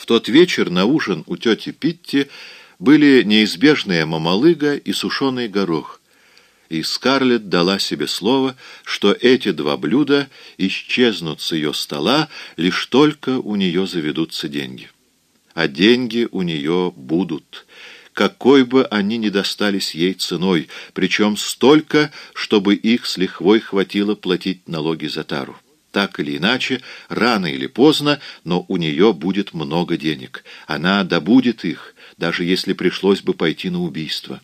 В тот вечер на ужин у тети Питти были неизбежная мамалыга и сушеный горох, и Скарлетт дала себе слово, что эти два блюда исчезнут с ее стола, лишь только у нее заведутся деньги. А деньги у нее будут, какой бы они ни достались ей ценой, причем столько, чтобы их с лихвой хватило платить налоги за тару. Так или иначе, рано или поздно, но у нее будет много денег. Она добудет их, даже если пришлось бы пойти на убийство.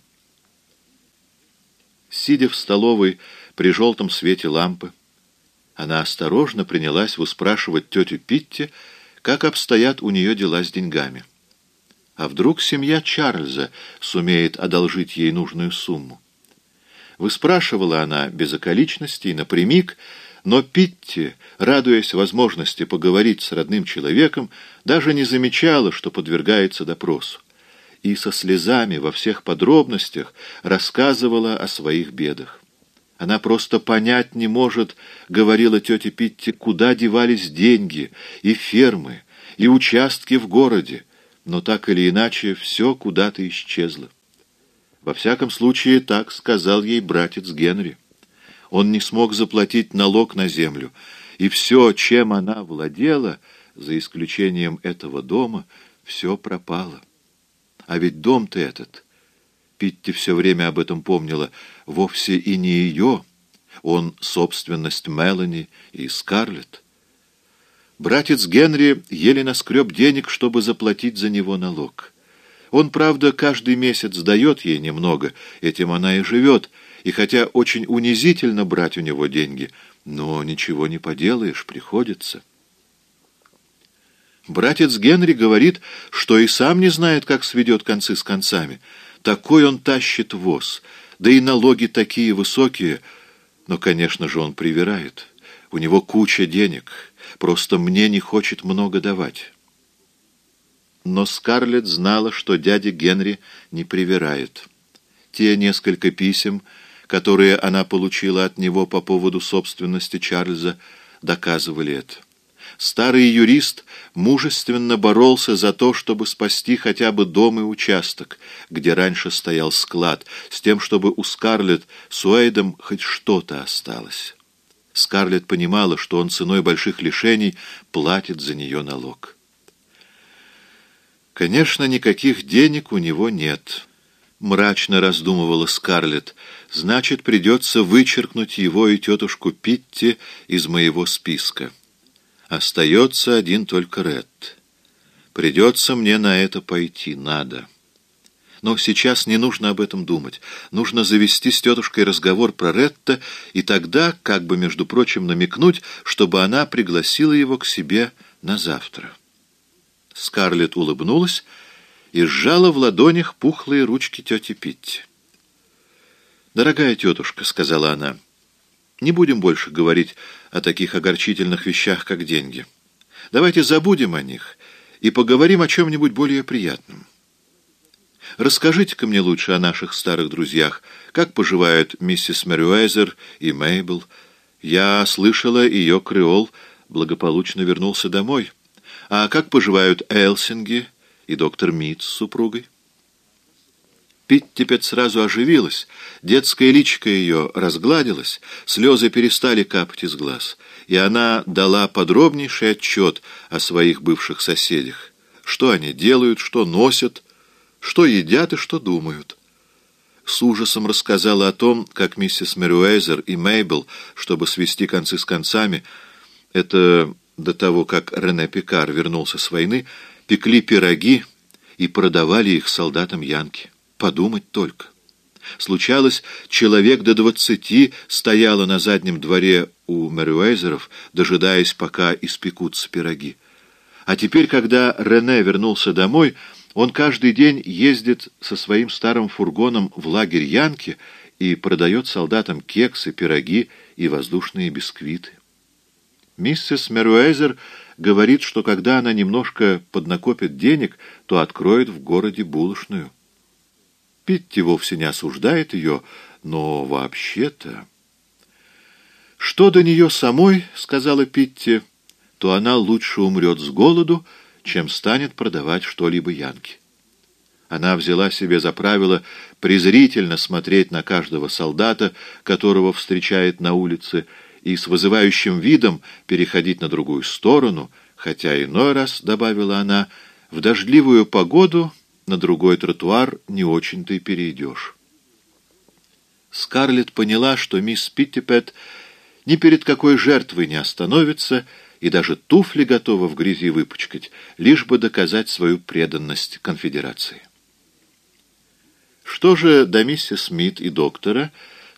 Сидя в столовой при желтом свете лампы, она осторожно принялась выспрашивать тетю Питти, как обстоят у нее дела с деньгами. А вдруг семья Чарльза сумеет одолжить ей нужную сумму? Выспрашивала она без околичностей, напрямик, но Питти, радуясь возможности поговорить с родным человеком, даже не замечала, что подвергается допросу, и со слезами во всех подробностях рассказывала о своих бедах. Она просто понять не может, говорила тетя Питти, куда девались деньги и фермы, и участки в городе, но так или иначе все куда-то исчезло. Во всяком случае, так сказал ей братец Генри. Он не смог заплатить налог на землю, и все, чем она владела, за исключением этого дома, все пропало. А ведь дом-то этот, Питти все время об этом помнила, вовсе и не ее, он собственность Мелани и Скарлетт. Братец Генри еле наскреб денег, чтобы заплатить за него налог. Он, правда, каждый месяц дает ей немного, этим она и живет, и хотя очень унизительно брать у него деньги, но ничего не поделаешь, приходится. Братец Генри говорит, что и сам не знает, как сведет концы с концами. Такой он тащит воз, да и налоги такие высокие, но, конечно же, он привирает. У него куча денег, просто мне не хочет много давать. Но Скарлетт знала, что дядя Генри не привирает. Те несколько писем, которые она получила от него по поводу собственности Чарльза, доказывали это. Старый юрист мужественно боролся за то, чтобы спасти хотя бы дом и участок, где раньше стоял склад, с тем, чтобы у Скарлетт с Уэйдом хоть что-то осталось. Скарлетт понимала, что он ценой больших лишений платит за нее налог. Конечно, никаких денег у него нет. — мрачно раздумывала Скарлетт, — значит, придется вычеркнуть его и тетушку Питти из моего списка. Остается один только Ред. Придется мне на это пойти, надо. Но сейчас не нужно об этом думать. Нужно завести с тетушкой разговор про Ретта и тогда, как бы, между прочим, намекнуть, чтобы она пригласила его к себе на завтра. Скарлетт улыбнулась, и сжала в ладонях пухлые ручки тети Питти. «Дорогая тетушка», — сказала она, — «не будем больше говорить о таких огорчительных вещах, как деньги. Давайте забудем о них и поговорим о чем-нибудь более приятном. Расскажите-ка мне лучше о наших старых друзьях, как поживают миссис Мэрюэзер и Мейбл. Я слышала, ее креол благополучно вернулся домой. А как поживают Элсинги и доктор Мит с супругой. Питтипет сразу оживилась, детская личико ее разгладилась, слезы перестали капать из глаз, и она дала подробнейший отчет о своих бывших соседях, что они делают, что носят, что едят и что думают. С ужасом рассказала о том, как миссис Мерюэзер и Мейбл, чтобы свести концы с концами, это до того, как Рене Пикар вернулся с войны, пекли пироги и продавали их солдатам Янки. Подумать только. Случалось, человек до двадцати стояло на заднем дворе у Мэрюэзеров, дожидаясь, пока испекутся пироги. А теперь, когда Рене вернулся домой, он каждый день ездит со своим старым фургоном в лагерь Янки и продает солдатам кексы, пироги и воздушные бисквиты. Миссис Меруэзер говорит, что когда она немножко поднакопит денег, то откроет в городе булочную. Питти вовсе не осуждает ее, но вообще-то... «Что до нее самой, — сказала Питти, — то она лучше умрет с голоду, чем станет продавать что-либо Янке. Она взяла себе за правило презрительно смотреть на каждого солдата, которого встречает на улице, и с вызывающим видом переходить на другую сторону, хотя иной раз, добавила она, в дождливую погоду на другой тротуар не очень-то и перейдешь. Скарлетт поняла, что мисс Питтипет ни перед какой жертвой не остановится и даже туфли готова в грязи выпачкать, лишь бы доказать свою преданность конфедерации. Что же до миссис Смит и доктора,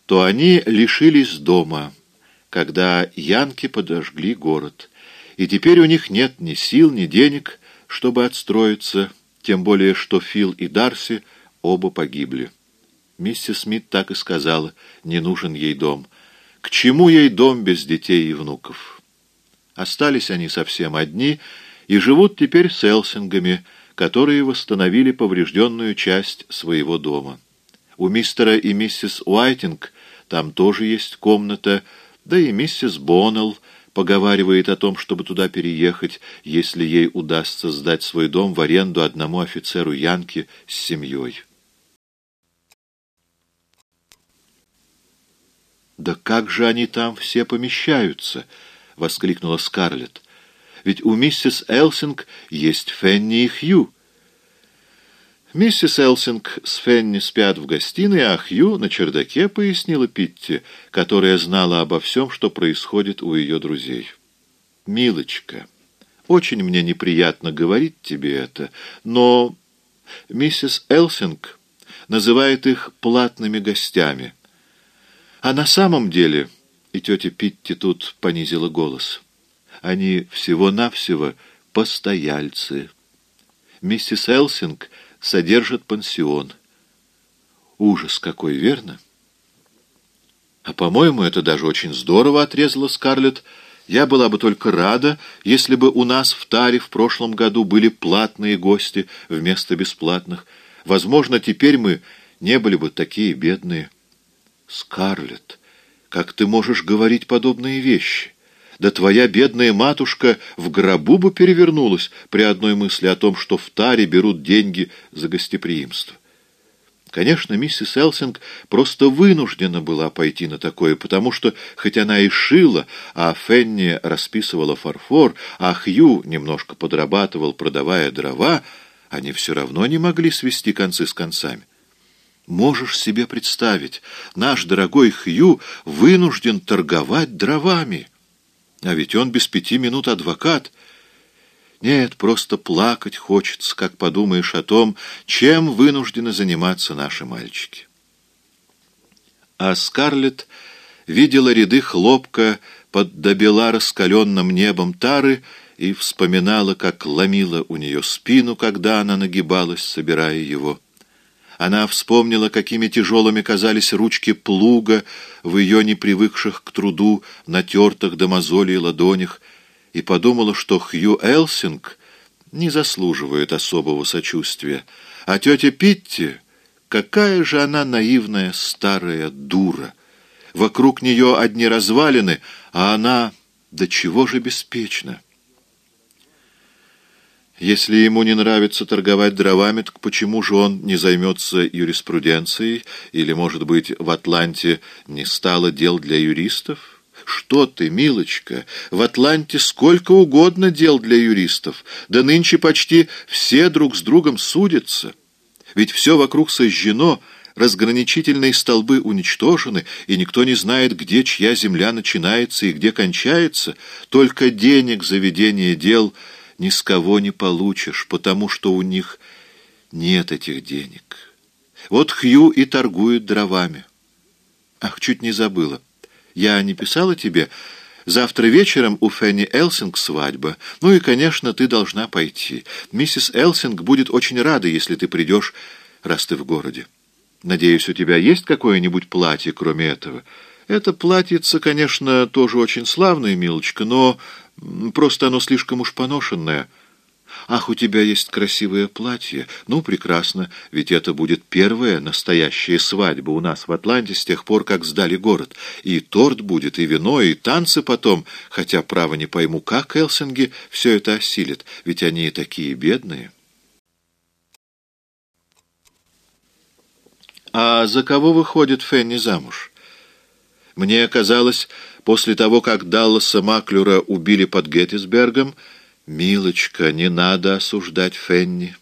то они лишились дома, когда янки подожгли город, и теперь у них нет ни сил, ни денег, чтобы отстроиться, тем более что Фил и Дарси оба погибли. Миссис Смит так и сказала, не нужен ей дом. К чему ей дом без детей и внуков? Остались они совсем одни и живут теперь с Элсингами, которые восстановили поврежденную часть своего дома. У мистера и миссис Уайтинг там тоже есть комната, да и миссис Боннелл поговаривает о том, чтобы туда переехать, если ей удастся сдать свой дом в аренду одному офицеру Янки с семьей. «Да как же они там все помещаются?» — воскликнула Скарлетт. «Ведь у миссис Элсинг есть Фенни и Хью». «Миссис Элсинг с Фенни спят в гостиной, а Хью на чердаке», — пояснила Питти, которая знала обо всем, что происходит у ее друзей. «Милочка, очень мне неприятно говорить тебе это, но миссис Элсинг называет их платными гостями». А на самом деле, и тетя Питти тут понизила голос, они всего-навсего постояльцы. Миссис Элсинг содержит пансион. Ужас какой, верно? А, по-моему, это даже очень здорово, отрезала Скарлетт. Я была бы только рада, если бы у нас в Таре в прошлом году были платные гости вместо бесплатных. Возможно, теперь мы не были бы такие бедные. Скарлетт, как ты можешь говорить подобные вещи? Да твоя бедная матушка в гробу бы перевернулась при одной мысли о том, что в таре берут деньги за гостеприимство. Конечно, миссис Элсинг просто вынуждена была пойти на такое, потому что, хоть она и шила, а Фенни расписывала фарфор, а Хью немножко подрабатывал, продавая дрова, они все равно не могли свести концы с концами. Можешь себе представить, наш дорогой Хью вынужден торговать дровами. А ведь он без пяти минут адвокат. Нет, просто плакать хочется, как подумаешь о том, чем вынуждены заниматься наши мальчики. А Скарлетт видела ряды хлопка под добела раскаленным небом тары и вспоминала, как ломила у нее спину, когда она нагибалась, собирая его. Она вспомнила, какими тяжелыми казались ручки плуга в ее непривыкших к труду натертых до мозолей ладонях, и подумала, что Хью Элсинг не заслуживает особого сочувствия, а тетя Питти, какая же она наивная старая дура! Вокруг нее одни развалины, а она до чего же беспечна! Если ему не нравится торговать дровами, так почему же он не займется юриспруденцией? Или, может быть, в Атланте не стало дел для юристов? Что ты, милочка, в Атланте сколько угодно дел для юристов, да нынче почти все друг с другом судятся. Ведь все вокруг сожжено, разграничительные столбы уничтожены, и никто не знает, где чья земля начинается и где кончается, только денег заведение дел — ни с кого не получишь, потому что у них нет этих денег. Вот Хью и торгует дровами. Ах, чуть не забыла. Я не писала тебе... Завтра вечером у Фенни Элсинг свадьба. Ну и, конечно, ты должна пойти. Миссис Элсинг будет очень рада, если ты придешь, раз ты в городе. Надеюсь, у тебя есть какое-нибудь платье, кроме этого? Это платьице, конечно, тоже очень славное, милочка, но Просто оно слишком уж поношенное. Ах, у тебя есть красивое платье. Ну, прекрасно, ведь это будет первая настоящая свадьба у нас в Атланте с тех пор, как сдали город. И торт будет, и вино, и танцы потом, хотя, право, не пойму, как Элсинги все это осилит, ведь они и такие бедные. А за кого выходит Фенни замуж? Мне казалось, после того, как Далласа Маклюра убили под Геттисбергом, «Милочка, не надо осуждать Фенни».